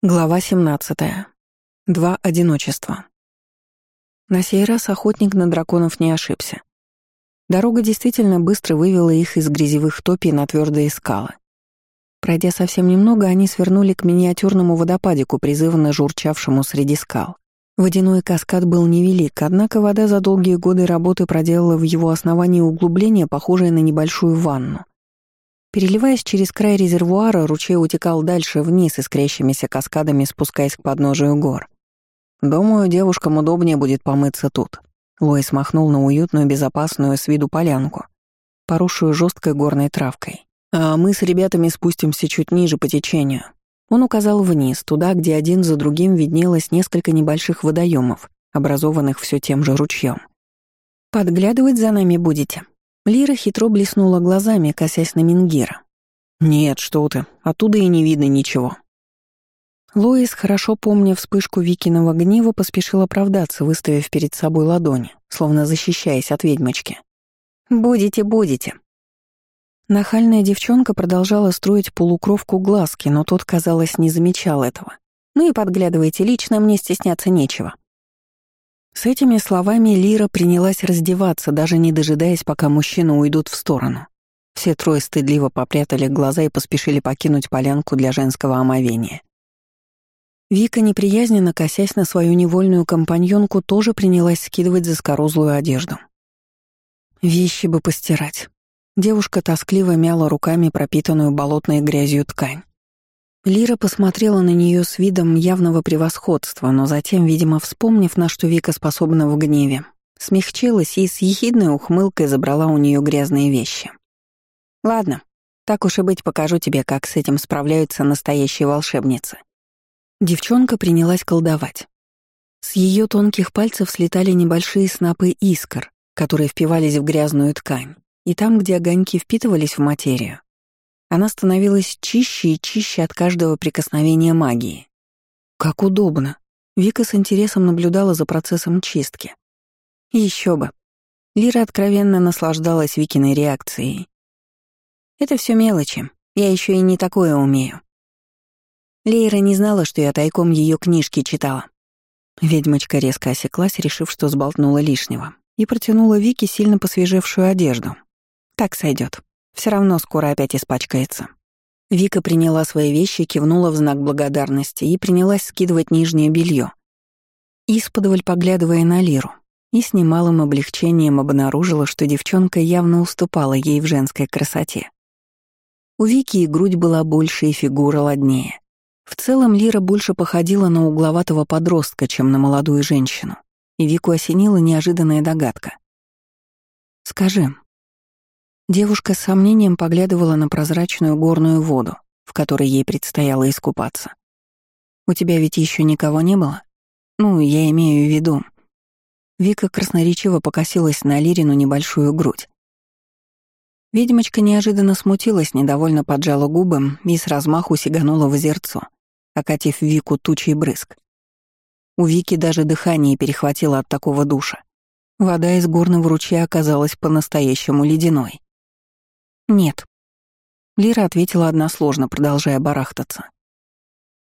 Глава 17. Два одиночества. На сей раз охотник на драконов не ошибся. Дорога действительно быстро вывела их из грязевых топий на твердые скалы. Пройдя совсем немного, они свернули к миниатюрному водопадику, призывно журчавшему среди скал. Водяной каскад был невелик, однако вода за долгие годы работы проделала в его основании углубление, похожее на небольшую ванну. Переливаясь через край резервуара, ручей утекал дальше вниз, искрящимися каскадами спускаясь к подножию гор. «Думаю, девушкам удобнее будет помыться тут». Лоис махнул на уютную, безопасную с виду полянку, поросшую жесткой горной травкой. «А мы с ребятами спустимся чуть ниже по течению». Он указал вниз, туда, где один за другим виднелось несколько небольших водоемов, образованных все тем же ручьем. «Подглядывать за нами будете?» Лира хитро блеснула глазами, косясь на Мингира. «Нет, что ты, оттуда и не видно ничего». Лоис, хорошо помня вспышку Викиного гнева, поспешил оправдаться, выставив перед собой ладони, словно защищаясь от ведьмочки. «Будете, будете». Нахальная девчонка продолжала строить полукровку глазки, но тот, казалось, не замечал этого. «Ну и подглядывайте, лично мне стесняться нечего». С этими словами Лира принялась раздеваться, даже не дожидаясь, пока мужчины уйдут в сторону. Все трое стыдливо попрятали глаза и поспешили покинуть полянку для женского омовения. Вика, неприязненно косясь на свою невольную компаньонку, тоже принялась скидывать заскорузлую одежду. Вещи бы постирать. Девушка тоскливо мяла руками пропитанную болотной грязью ткань. Лира посмотрела на нее с видом явного превосходства, но затем, видимо, вспомнив, на что Вика способна в гневе, смягчилась и с ехидной ухмылкой забрала у нее грязные вещи. «Ладно, так уж и быть, покажу тебе, как с этим справляются настоящие волшебницы». Девчонка принялась колдовать. С ее тонких пальцев слетали небольшие снопы искр, которые впивались в грязную ткань, и там, где огоньки впитывались в материю, она становилась чище и чище от каждого прикосновения магии. Как удобно. Вика с интересом наблюдала за процессом чистки. Еще бы. Лира откровенно наслаждалась Викиной реакцией. Это все мелочи. Я еще и не такое умею. Лейра не знала, что я тайком ее книжки читала. Ведьмочка резко осеклась, решив, что сболтнула лишнего, и протянула Вике сильно посвежевшую одежду. Так сойдет. Все равно скоро опять испачкается. Вика приняла свои вещи, кивнула в знак благодарности и принялась скидывать нижнее белье. Исподволь поглядывая на Лиру, и с немалым облегчением обнаружила, что девчонка явно уступала ей в женской красоте. У Вики и грудь была больше, и фигура ладнее. В целом Лира больше походила на угловатого подростка, чем на молодую женщину, и Вику осенила неожиданная догадка. «Скажи, Девушка с сомнением поглядывала на прозрачную горную воду, в которой ей предстояло искупаться. «У тебя ведь еще никого не было? Ну, я имею в виду...» Вика красноречиво покосилась на Лирину небольшую грудь. Ведьмочка неожиданно смутилась, недовольно поджала губы и с размаху сиганула в озерцо, окатив Вику тучей брызг. У Вики даже дыхание перехватило от такого душа. Вода из горного ручья оказалась по-настоящему ледяной. «Нет». Лира ответила односложно, продолжая барахтаться.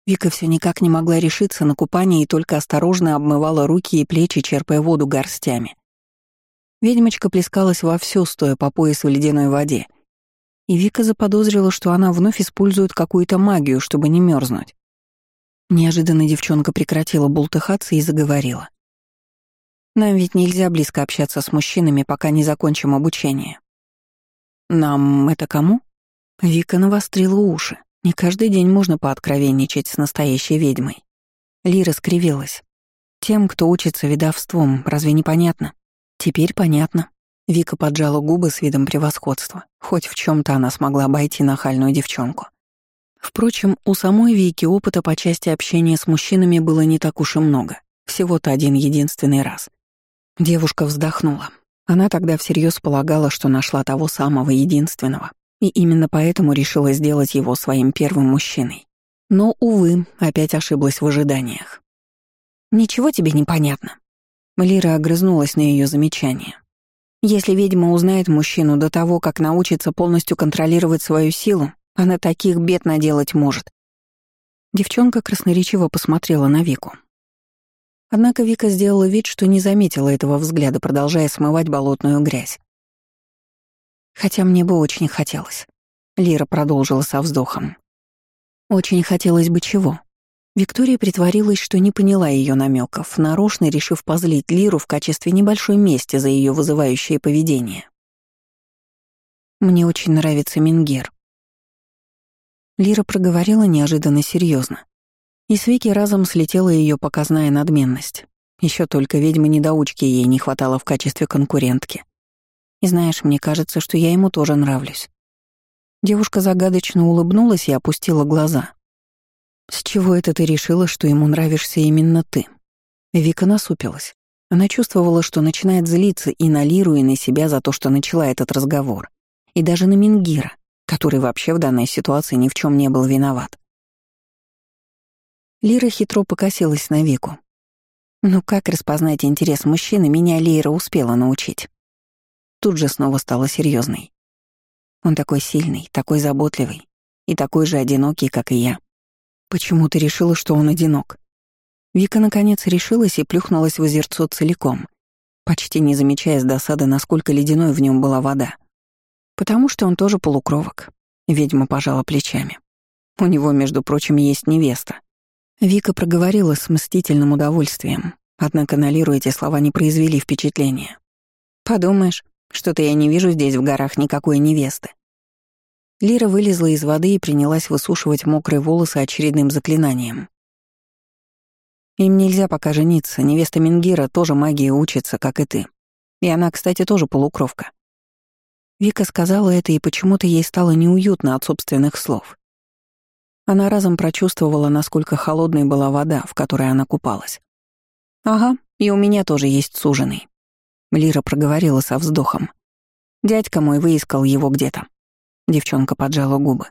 Вика все никак не могла решиться на купание и только осторожно обмывала руки и плечи, черпая воду горстями. Ведьмочка плескалась вовсю, стоя по пояс в ледяной воде. И Вика заподозрила, что она вновь использует какую-то магию, чтобы не мерзнуть. Неожиданно девчонка прекратила бултыхаться и заговорила. «Нам ведь нельзя близко общаться с мужчинами, пока не закончим обучение. «Нам это кому?» Вика навострила уши. Не каждый день можно пооткровенничать с настоящей ведьмой. Лира скривилась. Тем, кто учится ведовством, разве не понятно? Теперь понятно. Вика поджала губы с видом превосходства. Хоть в чем то она смогла обойти нахальную девчонку. Впрочем, у самой Вики опыта по части общения с мужчинами было не так уж и много. Всего-то один единственный раз. Девушка вздохнула. Она тогда всерьез полагала, что нашла того самого единственного, и именно поэтому решила сделать его своим первым мужчиной. Но, увы, опять ошиблась в ожиданиях. «Ничего тебе не понятно». Лира огрызнулась на ее замечание. «Если ведьма узнает мужчину до того, как научится полностью контролировать свою силу, она таких бед наделать может». Девчонка красноречиво посмотрела на Вику. Однако Вика сделала вид, что не заметила этого взгляда, продолжая смывать болотную грязь. «Хотя мне бы очень хотелось», — Лира продолжила со вздохом. «Очень хотелось бы чего?» Виктория притворилась, что не поняла ее намеков, нарочно решив позлить Лиру в качестве небольшой мести за ее вызывающее поведение. «Мне очень нравится Мингер». Лира проговорила неожиданно серьезно. И с Вики разом слетела ее показная надменность. Еще только ведьмы-недоучки ей не хватало в качестве конкурентки. И знаешь, мне кажется, что я ему тоже нравлюсь. Девушка загадочно улыбнулась и опустила глаза. «С чего это ты решила, что ему нравишься именно ты?» Вика насупилась. Она чувствовала, что начинает злиться и на Лиру, и на себя за то, что начала этот разговор. И даже на Мингира, который вообще в данной ситуации ни в чем не был виноват. Лира хитро покосилась на Вику. «Ну как распознать интерес мужчины, меня Лира успела научить?» Тут же снова стала серьезной. Он такой сильный, такой заботливый и такой же одинокий, как и я. Почему ты решила, что он одинок? Вика наконец решилась и плюхнулась в озерцо целиком, почти не замечая с досады, насколько ледяной в нем была вода. Потому что он тоже полукровок. Ведьма пожала плечами. У него, между прочим, есть невеста. Вика проговорила с мстительным удовольствием, однако на Лиру эти слова не произвели впечатления. «Подумаешь, что-то я не вижу здесь в горах никакой невесты. Лира вылезла из воды и принялась высушивать мокрые волосы очередным заклинанием. Им нельзя пока жениться, невеста Мингира тоже магии учится, как и ты. И она, кстати, тоже полукровка. Вика сказала это, и почему-то ей стало неуютно от собственных слов. Она разом прочувствовала, насколько холодной была вода, в которой она купалась. «Ага, и у меня тоже есть суженый», — Лира проговорила со вздохом. «Дядька мой выискал его где-то. Девчонка поджала губы.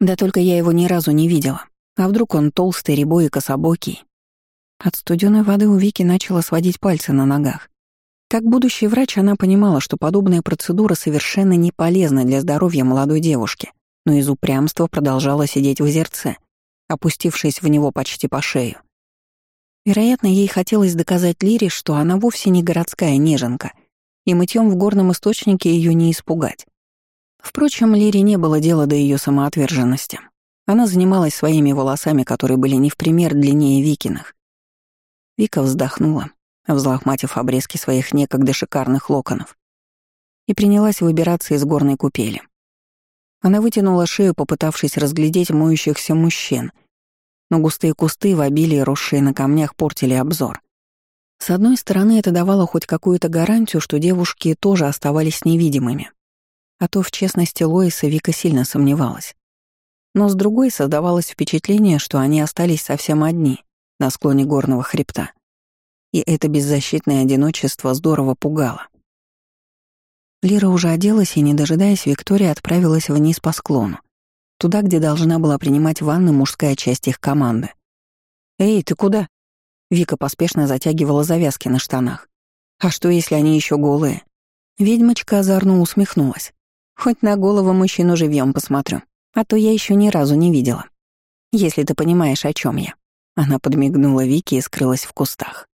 Да только я его ни разу не видела. А вдруг он толстый, рябой и кособокий? От студеной воды у Вики начала сводить пальцы на ногах. Как будущий врач она понимала, что подобная процедура совершенно не полезна для здоровья молодой девушки, но из упрямства продолжала сидеть в озерце, опустившись в него почти по шею. Вероятно, ей хотелось доказать Лире, что она вовсе не городская неженка, и мытьем в горном источнике ее не испугать. Впрочем, Лире не было дела до ее самоотверженности. Она занималась своими волосами, которые были не в пример длиннее Викиных. Вика вздохнула, взлохматив обрезки своих некогда шикарных локонов, и принялась выбираться из горной купели. Она вытянула шею, попытавшись разглядеть моющихся мужчин, но густые кусты в обилии, росшие на камнях, портили обзор. С одной стороны, это давало хоть какую-то гарантию, что девушки тоже оставались невидимыми. А то в честности Лоиса Вика сильно сомневалась. Но с другой создавалось впечатление, что они остались совсем одни на склоне горного хребта. И это беззащитное одиночество здорово пугало. Лира уже оделась и, не дожидаясь, Виктория отправилась вниз по склону, туда, где должна была принимать ванны мужская часть их команды. «Эй, ты куда?» Вика поспешно затягивала завязки на штанах. «А что, если они еще голые?» Ведьмочка озорно усмехнулась. Хоть на голову мужчину живьем посмотрю, а то я еще ни разу не видела. Если ты понимаешь, о чем я. Она подмигнула Вике и скрылась в кустах.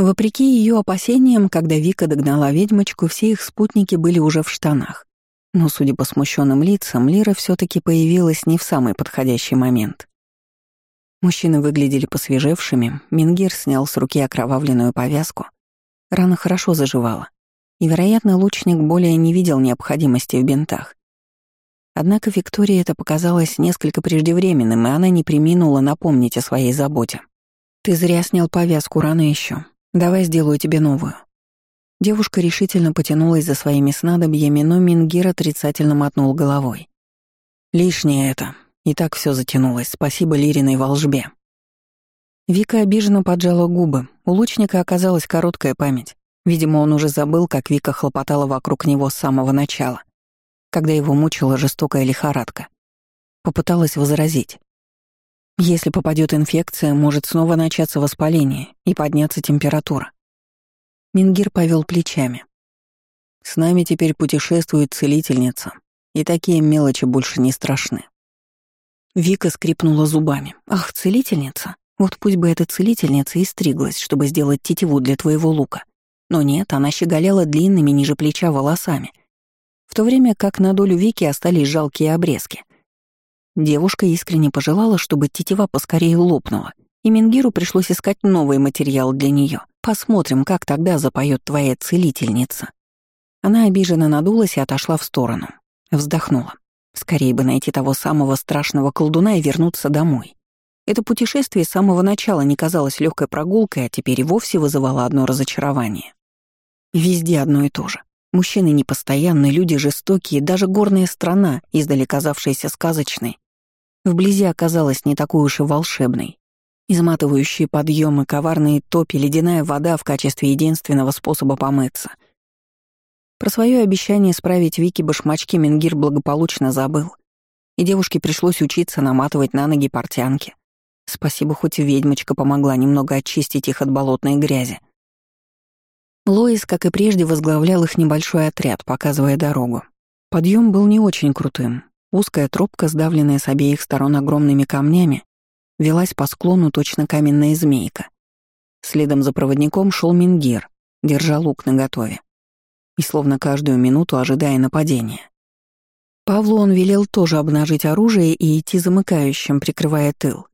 Вопреки ее опасениям, когда Вика догнала ведьмочку, все их спутники были уже в штанах. Но, судя по смущенным лицам, Лира все таки появилась не в самый подходящий момент. Мужчины выглядели посвежевшими, Мингир снял с руки окровавленную повязку. Рана хорошо заживала, и, вероятно, лучник более не видел необходимости в бинтах. Однако Виктории это показалось несколько преждевременным, и она не приминула напомнить о своей заботе. «Ты зря снял повязку, рано еще. Давай сделаю тебе новую». Девушка решительно потянулась за своими снадобьями, но Мингир отрицательно мотнул головой. «Лишнее это. И так все затянулось. Спасибо Лириной волжбе». Вика обиженно поджала губы. У лучника оказалась короткая память. Видимо, он уже забыл, как Вика хлопотала вокруг него с самого начала, когда его мучила жестокая лихорадка. Попыталась возразить. Если попадет инфекция, может снова начаться воспаление и подняться температура. Мингир повел плечами. С нами теперь путешествует целительница, и такие мелочи больше не страшны. Вика скрипнула зубами. «Ах, целительница! Вот пусть бы эта целительница и стриглась, чтобы сделать тетиву для твоего лука. Но нет, она щеголяла длинными ниже плеча волосами, в то время как на долю Вики остались жалкие обрезки. Девушка искренне пожелала, чтобы тетива поскорее лопнула, и Мингиру пришлось искать новый материал для нее. Посмотрим, как тогда запоет твоя целительница. Она обиженно надулась и отошла в сторону. Вздохнула. Скорее бы найти того самого страшного колдуна и вернуться домой. Это путешествие с самого начала не казалось легкой прогулкой, а теперь и вовсе вызывало одно разочарование. Везде одно и то же. Мужчины непостоянные, люди жестокие, даже горная страна, издали казавшаяся сказочной, вблизи оказалась не такой уж и волшебной. Изматывающие подъемы, коварные топи, ледяная вода в качестве единственного способа помыться. Про свое обещание справить Вики башмачки Менгир благополучно забыл, и девушке пришлось учиться наматывать на ноги портянки. Спасибо, хоть ведьмочка помогла немного очистить их от болотной грязи. Лоис, как и прежде, возглавлял их небольшой отряд, показывая дорогу. Подъем был не очень крутым. Узкая тропка, сдавленная с обеих сторон огромными камнями, велась по склону точно каменная змейка. Следом за проводником шел Мингир, держа лук наготове. И словно каждую минуту ожидая нападения. Павлу он велел тоже обнажить оружие и идти замыкающим, прикрывая тыл.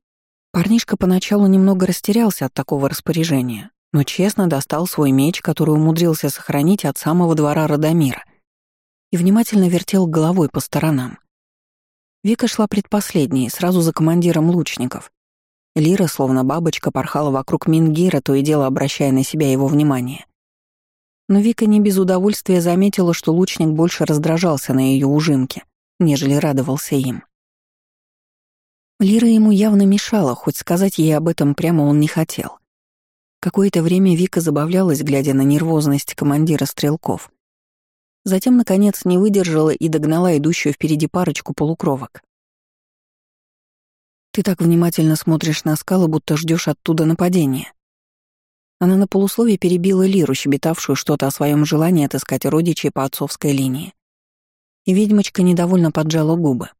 Парнишка поначалу немного растерялся от такого распоряжения, но честно достал свой меч, который умудрился сохранить от самого двора Радомира, и внимательно вертел головой по сторонам. Вика шла предпоследней, сразу за командиром лучников. Лира, словно бабочка, порхала вокруг Мингира, то и дело обращая на себя его внимание. Но Вика не без удовольствия заметила, что лучник больше раздражался на ее ужимке, нежели радовался им. Лира ему явно мешала, хоть сказать ей об этом прямо он не хотел. Какое-то время Вика забавлялась, глядя на нервозность командира стрелков. Затем, наконец, не выдержала и догнала идущую впереди парочку полукровок. «Ты так внимательно смотришь на скалы, будто ждешь оттуда нападения». Она на полусловие перебила Лиру, щебетавшую что-то о своем желании отыскать родичей по отцовской линии. И ведьмочка недовольно поджала губы.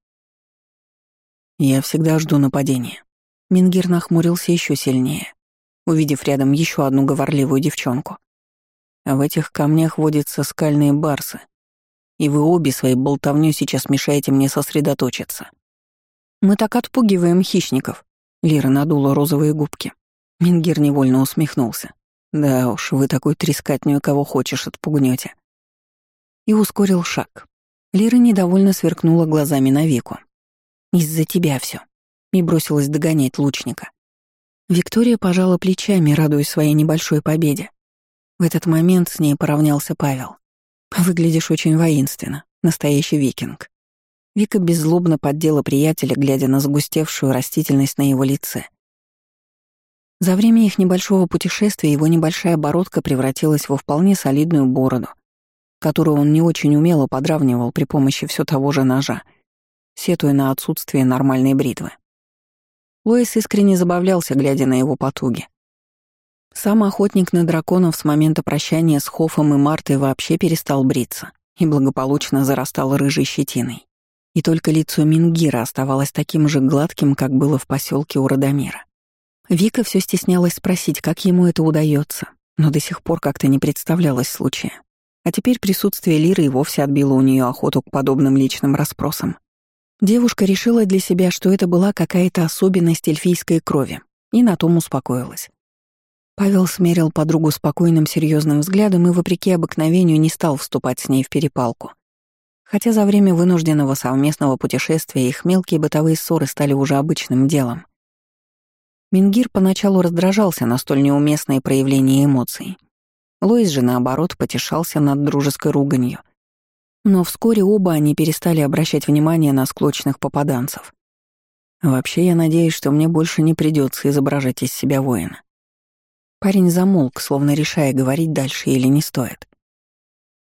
«Я всегда жду нападения». Мингир нахмурился еще сильнее увидев рядом еще одну говорливую девчонку. А в этих камнях водятся скальные барсы, и вы обе своей болтовнёй сейчас мешаете мне сосредоточиться. Мы так отпугиваем хищников. Лира надула розовые губки. Мингир невольно усмехнулся. Да уж, вы такой трескатню, кого хочешь, отпугнете. И ускорил шаг. Лира недовольно сверкнула глазами на Вику. «Из-за тебя все. И бросилась догонять лучника. Виктория пожала плечами, радуясь своей небольшой победе. В этот момент с ней поравнялся Павел. «Выглядишь очень воинственно, настоящий викинг». Вика беззлобно поддела приятеля, глядя на загустевшую растительность на его лице. За время их небольшого путешествия его небольшая бородка превратилась во вполне солидную бороду, которую он не очень умело подравнивал при помощи все того же ножа, сетуя на отсутствие нормальной бритвы. Лоис искренне забавлялся, глядя на его потуги. Сам охотник на драконов с момента прощания с Хофом и Мартой вообще перестал бриться и благополучно зарастал рыжей щетиной. И только лицо Мингира оставалось таким же гладким, как было в поселке у Радомира. Вика все стеснялась спросить, как ему это удается, но до сих пор как-то не представлялось случая. А теперь присутствие Лиры и вовсе отбило у нее охоту к подобным личным расспросам. Девушка решила для себя, что это была какая-то особенность эльфийской крови, и на том успокоилась. Павел смерил подругу спокойным серьезным взглядом и, вопреки обыкновению, не стал вступать с ней в перепалку. Хотя за время вынужденного совместного путешествия их мелкие бытовые ссоры стали уже обычным делом. Мингир поначалу раздражался на столь неуместные проявления эмоций. Лоис же, наоборот, потешался над дружеской руганью, но вскоре оба они перестали обращать внимание на склочных попаданцев. Вообще, я надеюсь, что мне больше не придется изображать из себя воина. Парень замолк, словно решая, говорить дальше или не стоит.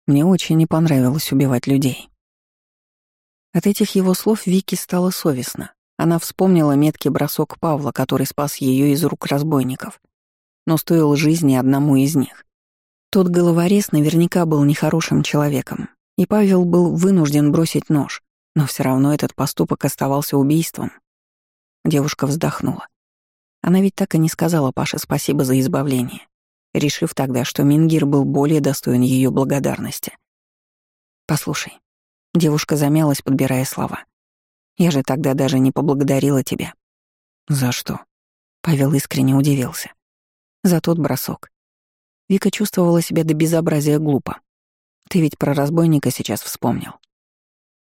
Мне очень не понравилось убивать людей. От этих его слов Вики стало совестно. Она вспомнила меткий бросок Павла, который спас ее из рук разбойников, но стоил жизни одному из них. Тот головорез наверняка был нехорошим человеком, и Павел был вынужден бросить нож, но все равно этот поступок оставался убийством, Девушка вздохнула. Она ведь так и не сказала Паше спасибо за избавление, решив тогда, что Мингир был более достоин ее благодарности. «Послушай». Девушка замялась, подбирая слова. «Я же тогда даже не поблагодарила тебя». «За что?» Павел искренне удивился. «За тот бросок. Вика чувствовала себя до безобразия глупо. Ты ведь про разбойника сейчас вспомнил.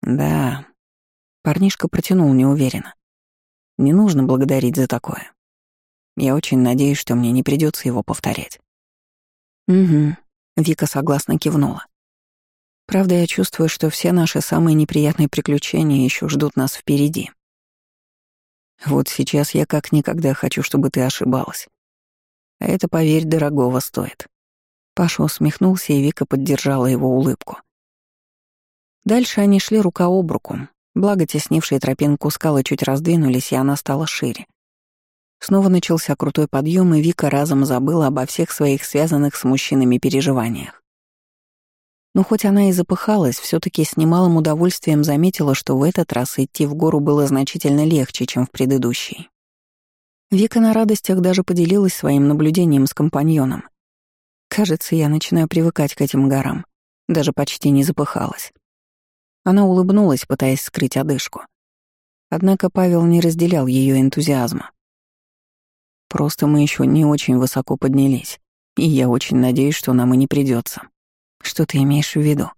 Да. Парнишка протянул неуверенно. Не нужно благодарить за такое. Я очень надеюсь, что мне не придется его повторять. Угу. Вика согласно кивнула. Правда, я чувствую, что все наши самые неприятные приключения еще ждут нас впереди. Вот сейчас я как никогда хочу, чтобы ты ошибалась. А это, поверь, дорогого стоит. Паша усмехнулся, и Вика поддержала его улыбку. Дальше они шли рука об руку, благо теснившие тропинку скалы чуть раздвинулись, и она стала шире. Снова начался крутой подъем, и Вика разом забыла обо всех своих связанных с мужчинами переживаниях. Но хоть она и запыхалась, все таки с немалым удовольствием заметила, что в этот раз идти в гору было значительно легче, чем в предыдущий. Вика на радостях даже поделилась своим наблюдением с компаньоном. Кажется, я начинаю привыкать к этим горам. Даже почти не запыхалась. Она улыбнулась, пытаясь скрыть одышку. Однако Павел не разделял ее энтузиазма. Просто мы еще не очень высоко поднялись, и я очень надеюсь, что нам и не придется. Что ты имеешь в виду?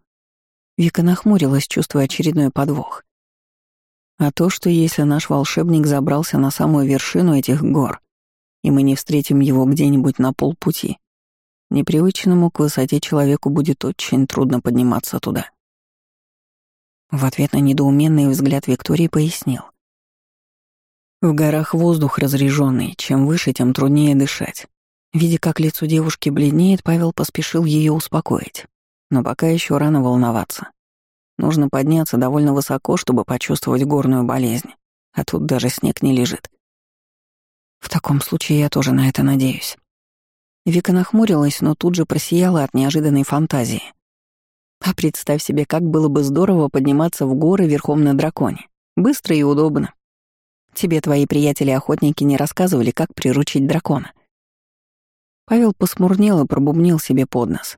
Вика нахмурилась, чувствуя очередной подвох. А то, что если наш волшебник забрался на самую вершину этих гор, и мы не встретим его где-нибудь на полпути, Непривычному к высоте человеку будет очень трудно подниматься туда. В ответ на недоуменный взгляд Виктории пояснил. В горах воздух разреженный, чем выше, тем труднее дышать. Видя, как лицо девушки бледнеет, Павел поспешил ее успокоить. Но пока еще рано волноваться. Нужно подняться довольно высоко, чтобы почувствовать горную болезнь. А тут даже снег не лежит. В таком случае я тоже на это надеюсь. Вика нахмурилась, но тут же просияла от неожиданной фантазии. А представь себе, как было бы здорово подниматься в горы верхом на драконе. Быстро и удобно. Тебе твои приятели-охотники не рассказывали, как приручить дракона. Павел посмурнел и пробубнил себе под нос.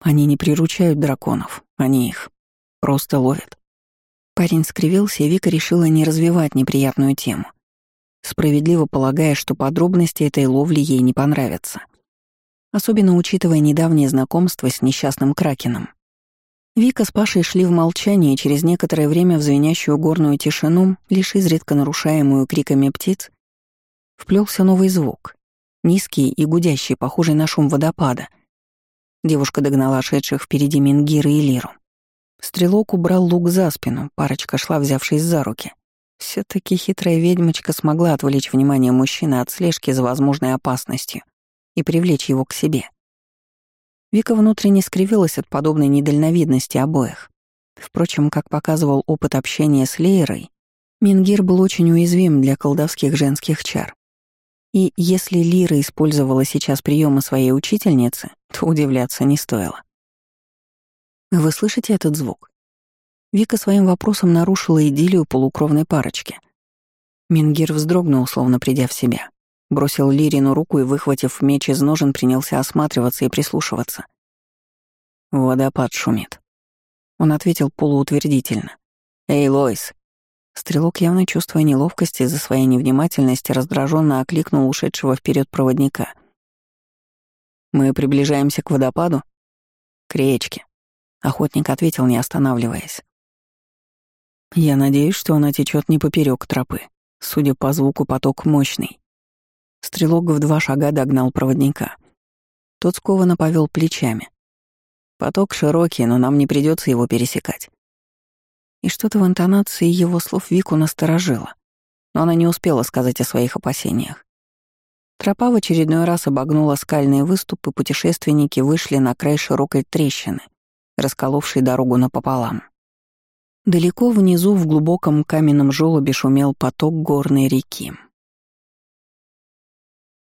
Они не приручают драконов, они их просто ловят. Парень скривился, и Вика решила не развивать неприятную тему справедливо полагая, что подробности этой ловли ей не понравятся. Особенно учитывая недавнее знакомство с несчастным Кракеном. Вика с Пашей шли в молчании, через некоторое время в звенящую горную тишину, лишь изредка нарушаемую криками птиц, вплелся новый звук, низкий и гудящий, похожий на шум водопада. Девушка догнала шедших впереди Мингира и Лиру. Стрелок убрал лук за спину, парочка шла, взявшись за руки — все таки хитрая ведьмочка смогла отвлечь внимание мужчины от слежки за возможной опасностью и привлечь его к себе. Вика внутренне скривилась от подобной недальновидности обоих. Впрочем, как показывал опыт общения с Лейрой, Мингир был очень уязвим для колдовских женских чар. И если Лира использовала сейчас приемы своей учительницы, то удивляться не стоило. Вы слышите этот звук? Вика своим вопросом нарушила идиллию полукровной парочки. Мингир вздрогнул, словно придя в себя. Бросил Лирину руку и, выхватив меч из ножен, принялся осматриваться и прислушиваться. «Водопад шумит». Он ответил полуутвердительно. «Эй, Лойс!» Стрелок, явно чувствуя неловкость из-за своей невнимательности, раздраженно окликнул ушедшего вперед проводника. «Мы приближаемся к водопаду?» «К речке», — охотник ответил, не останавливаясь. Я надеюсь, что она течет не поперек тропы. Судя по звуку, поток мощный. Стрелок в два шага догнал проводника. Тот скованно повел плечами. Поток широкий, но нам не придется его пересекать. И что-то в интонации его слов Вику насторожило, но она не успела сказать о своих опасениях. Тропа в очередной раз обогнула скальные выступы, путешественники вышли на край широкой трещины, расколовшей дорогу напополам. Далеко внизу в глубоком каменном желобе шумел поток горной реки.